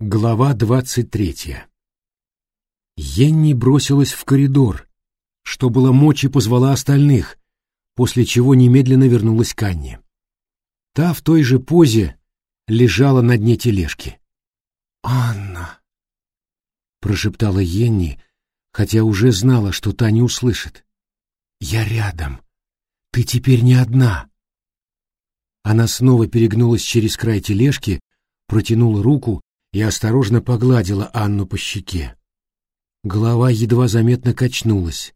Глава двадцать третья Енни бросилась в коридор, что было мочи позвала остальных, после чего немедленно вернулась к Анне. Та в той же позе лежала на дне тележки. «Анна!» — прошептала Енни, хотя уже знала, что та не услышит. «Я рядом. Ты теперь не одна». Она снова перегнулась через край тележки, протянула руку и осторожно погладила Анну по щеке. Голова едва заметно качнулась.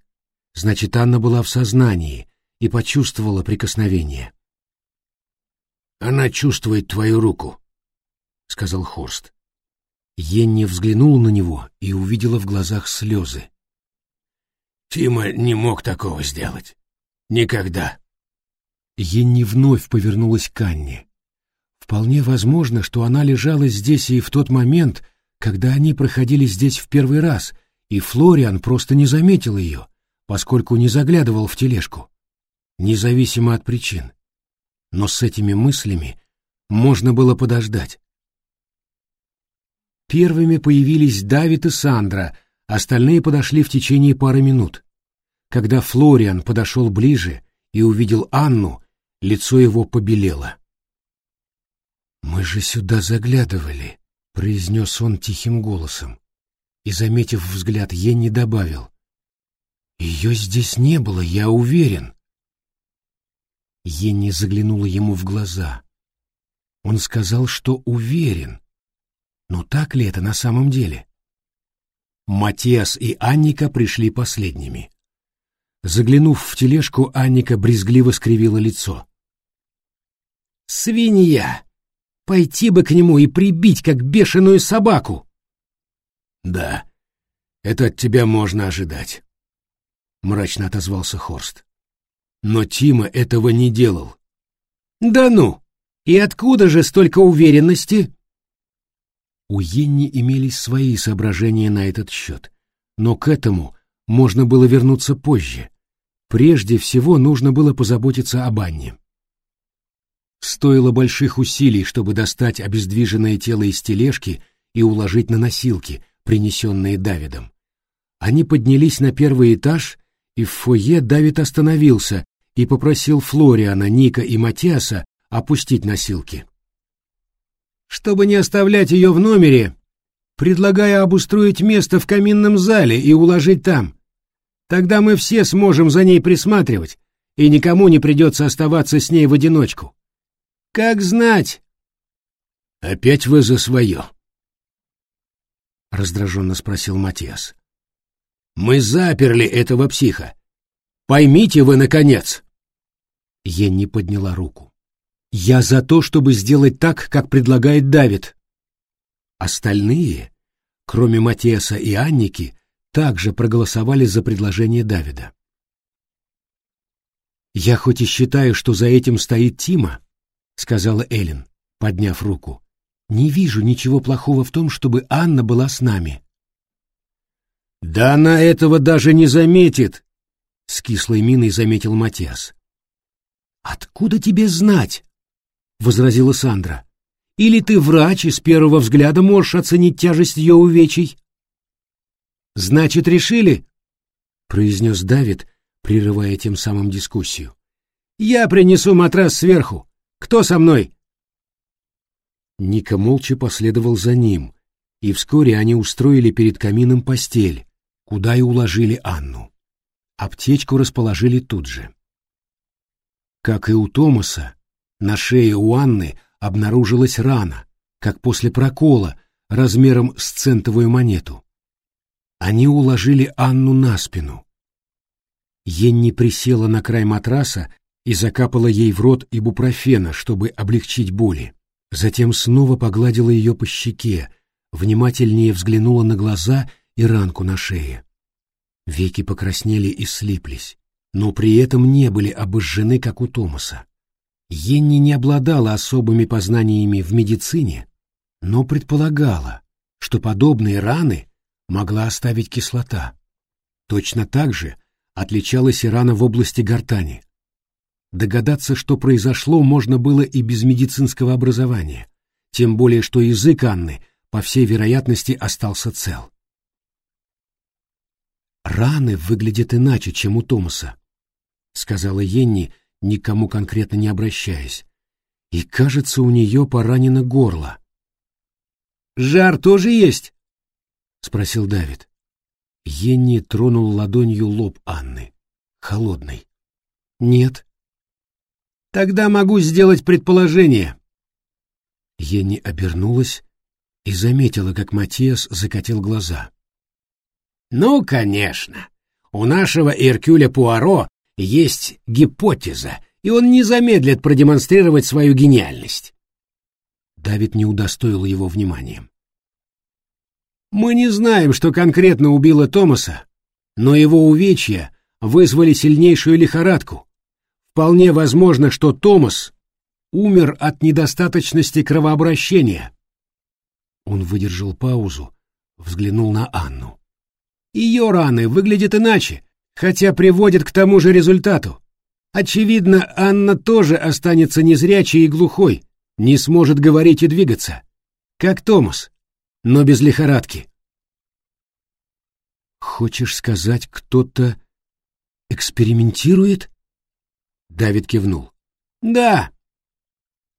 Значит, Анна была в сознании и почувствовала прикосновение. «Она чувствует твою руку», — сказал Хорст. Енни взглянула на него и увидела в глазах слезы. «Тима не мог такого сделать. Никогда». Енни вновь повернулась к Анне. Вполне возможно, что она лежала здесь и в тот момент, когда они проходили здесь в первый раз, и Флориан просто не заметил ее, поскольку не заглядывал в тележку, независимо от причин. Но с этими мыслями можно было подождать. Первыми появились Давид и Сандра, остальные подошли в течение пары минут. Когда Флориан подошел ближе и увидел Анну, лицо его побелело. «Мы же сюда заглядывали», — произнес он тихим голосом. И, заметив взгляд, Енни добавил. «Ее здесь не было, я уверен». Енни заглянула ему в глаза. Он сказал, что уверен. Но так ли это на самом деле? Матиас и Анника пришли последними. Заглянув в тележку, Анника брезгливо скривила лицо. «Свинья!» Пойти бы к нему и прибить, как бешеную собаку. Да, это от тебя можно ожидать, мрачно отозвался Хорст. Но Тима этого не делал. Да ну! И откуда же столько уверенности? У Йенни имелись свои соображения на этот счет, но к этому можно было вернуться позже. Прежде всего нужно было позаботиться об Анне. Стоило больших усилий, чтобы достать обездвиженное тело из тележки и уложить на носилки, принесенные Давидом. Они поднялись на первый этаж, и в фойе Давид остановился и попросил Флориана, Ника и Матиаса опустить носилки. «Чтобы не оставлять ее в номере, предлагаю обустроить место в каминном зале и уложить там. Тогда мы все сможем за ней присматривать, и никому не придется оставаться с ней в одиночку. Как знать? Опять вы за свое? Раздраженно спросил Матиас. Мы заперли этого психа. Поймите вы, наконец. Я не подняла руку. Я за то, чтобы сделать так, как предлагает Давид. Остальные, кроме Матиаса и Анники, также проголосовали за предложение Давида. Я хоть и считаю, что за этим стоит Тима, — сказала Эллен, подняв руку. «Не вижу ничего плохого в том, чтобы Анна была с нами». «Да она этого даже не заметит!» — с кислой миной заметил Матиас. «Откуда тебе знать?» — возразила Сандра. «Или ты врач и с первого взгляда можешь оценить тяжесть ее увечий?» «Значит, решили?» — произнес Давид, прерывая тем самым дискуссию. «Я принесу матрас сверху. Кто со мной?» Ника молча последовал за ним, и вскоре они устроили перед камином постель, куда и уложили Анну. Аптечку расположили тут же. Как и у Томаса, на шее у Анны обнаружилась рана, как после прокола, размером с центовую монету. Они уложили Анну на спину. Енни присела на край матраса и закапала ей в рот ибупрофена, чтобы облегчить боли. Затем снова погладила ее по щеке, внимательнее взглянула на глаза и ранку на шее. Веки покраснели и слиплись, но при этом не были обожжены, как у Томаса. Енни не обладала особыми познаниями в медицине, но предполагала, что подобные раны могла оставить кислота. Точно так же отличалась и рана в области гортани. Догадаться, что произошло, можно было и без медицинского образования, тем более что язык Анны по всей вероятности, остался цел. «Раны выглядят иначе, чем у Томаса», — сказала Йенни, никому конкретно не обращаясь. «И, кажется, у нее поранено горло». «Жар тоже есть?» — спросил Давид. Йенни тронул ладонью лоб Анны. Холодный. «Нет». «Тогда могу сделать предположение». Йенни обернулась и заметила, как Матиас закатил глаза. «Ну, конечно. У нашего Иркюля Пуаро есть гипотеза, и он не замедлит продемонстрировать свою гениальность». Давид не удостоил его вниманием. Мы не знаем, что конкретно убило Томаса, но его увечья вызвали сильнейшую лихорадку. Вполне возможно, что Томас умер от недостаточности кровообращения. Он выдержал паузу, взглянул на Анну. Ее раны выглядят иначе, хотя приводят к тому же результату. Очевидно, Анна тоже останется незрячей и глухой, не сможет говорить и двигаться. Как Томас но без лихорадки. Хочешь сказать, кто-то экспериментирует? Давид кивнул. Да.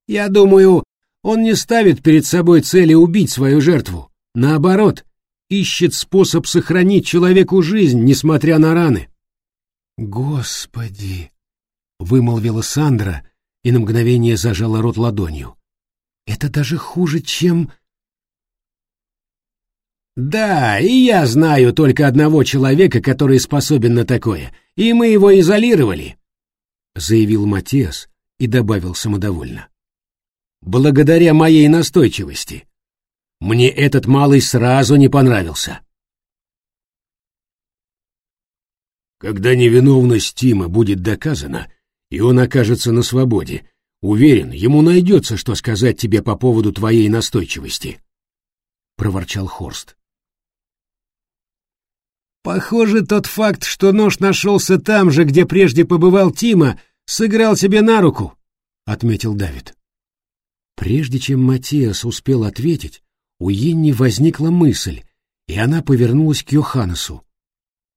Я думаю, он не ставит перед собой цели убить свою жертву. Наоборот, ищет способ сохранить человеку жизнь, несмотря на раны. Господи, вымолвила Сандра и на мгновение зажала рот ладонью. Это даже хуже, чем «Да, и я знаю только одного человека, который способен на такое, и мы его изолировали», — заявил Матиас и добавил самодовольно. «Благодаря моей настойчивости. Мне этот малый сразу не понравился». Когда невиновность Тима будет доказана, и он окажется на свободе, уверен, ему найдется, что сказать тебе по поводу твоей настойчивости, — проворчал Хорст. Похоже, тот факт, что нож нашелся там же, где прежде побывал Тима, сыграл себе на руку, — отметил Давид. Прежде чем Матиас успел ответить, у Йенни возникла мысль, и она повернулась к Йоханнесу.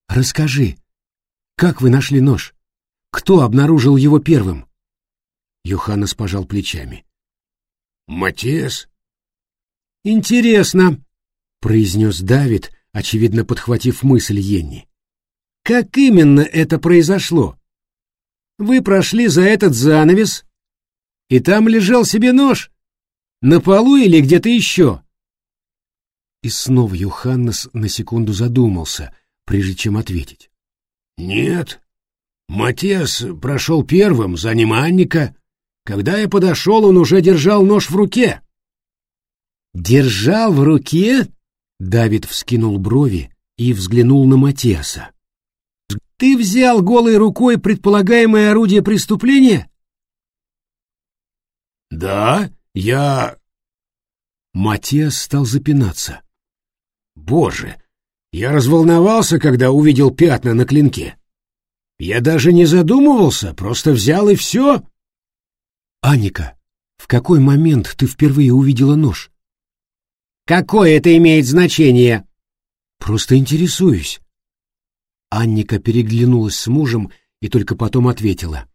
«Расскажи, как вы нашли нож? Кто обнаружил его первым?» Йоханнес пожал плечами. «Матиас?» «Интересно», — произнес Давид, очевидно подхватив мысль Йенни. «Как именно это произошло? Вы прошли за этот занавес, и там лежал себе нож? На полу или где-то еще?» И снова Юханнес на секунду задумался, прежде чем ответить. «Нет, Матиас прошел первым, за ним. Когда я подошел, он уже держал нож в руке». «Держал в руке?» Давид вскинул брови и взглянул на Матиаса. «Ты взял голой рукой предполагаемое орудие преступления?» «Да, я...» Матиас стал запинаться. «Боже, я разволновался, когда увидел пятна на клинке. Я даже не задумывался, просто взял и все». «Аника, в какой момент ты впервые увидела нож?» Какое это имеет значение? Просто интересуюсь. Анника переглянулась с мужем и только потом ответила.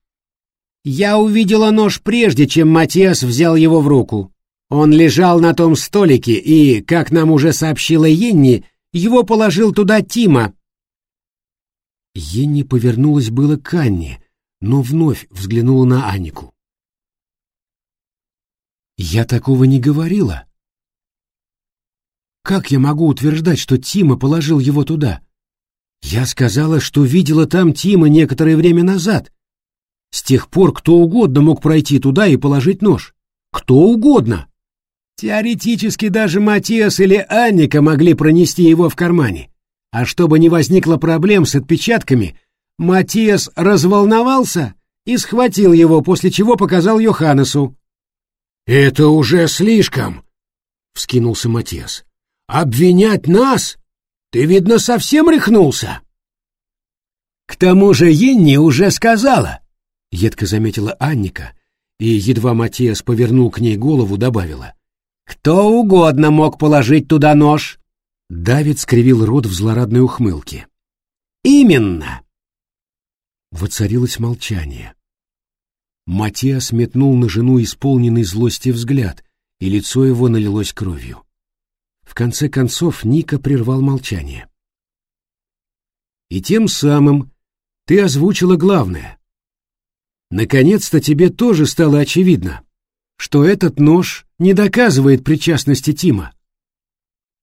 Я увидела нож прежде, чем Матиас взял его в руку. Он лежал на том столике, и, как нам уже сообщила Йенни, его положил туда Тима. Йенни повернулась было к Анне, но вновь взглянула на Аннику. «Я такого не говорила», как я могу утверждать, что Тима положил его туда? Я сказала, что видела там Тима некоторое время назад. С тех пор кто угодно мог пройти туда и положить нож. Кто угодно. Теоретически даже Матиас или Анника могли пронести его в кармане. А чтобы не возникло проблем с отпечатками, Матиас разволновался и схватил его, после чего показал Йоханнесу. «Это уже слишком!» — вскинулся Матиас. Обвинять нас? Ты, видно, совсем рехнулся. К тому же Енни уже сказала, едко заметила Анника, и едва Матиас повернул к ней голову, добавила. Кто угодно мог положить туда нож. Давид скривил рот в злорадной ухмылке. Именно. Воцарилось молчание. Матиас метнул на жену исполненный злости взгляд, и лицо его налилось кровью. В конце концов Ника прервал молчание. «И тем самым ты озвучила главное. Наконец-то тебе тоже стало очевидно, что этот нож не доказывает причастности Тима».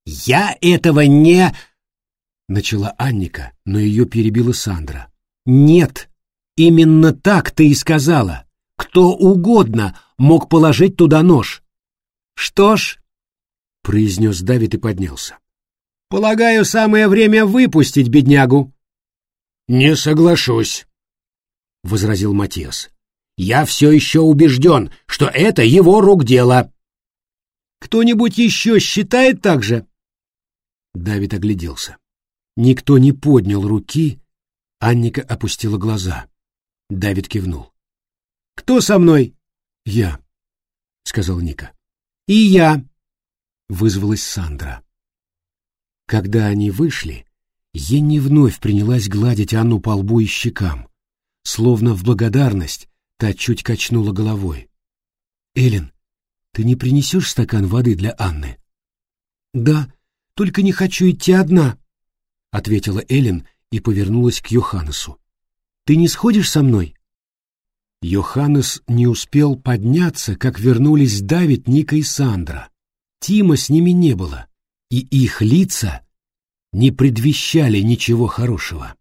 «Я этого не...» — начала Анника, но ее перебила Сандра. «Нет, именно так ты и сказала. Кто угодно мог положить туда нож. Что ж, — произнес Давид и поднялся. Полагаю, самое время выпустить беднягу. Не соглашусь, — возразил Матиас. Я все еще убежден, что это его рук дело. Кто-нибудь еще считает так же? Давид огляделся. Никто не поднял руки, Анника опустила глаза. Давид кивнул. Кто со мной? Я, сказал Ника. И я, вызвалась Сандра. Когда они вышли, Енни вновь принялась гладить Анну по лбу и щекам. Словно в благодарность, та чуть качнула головой. «Эллен, ты не принесешь стакан воды для Анны?» «Да, только не хочу идти одна», — ответила Эллен и повернулась к Йоханнесу. «Ты не сходишь со мной?» Йоханнес не успел подняться, как вернулись Давид, Ника и Сандра. Тима с ними не было, и их лица не предвещали ничего хорошего.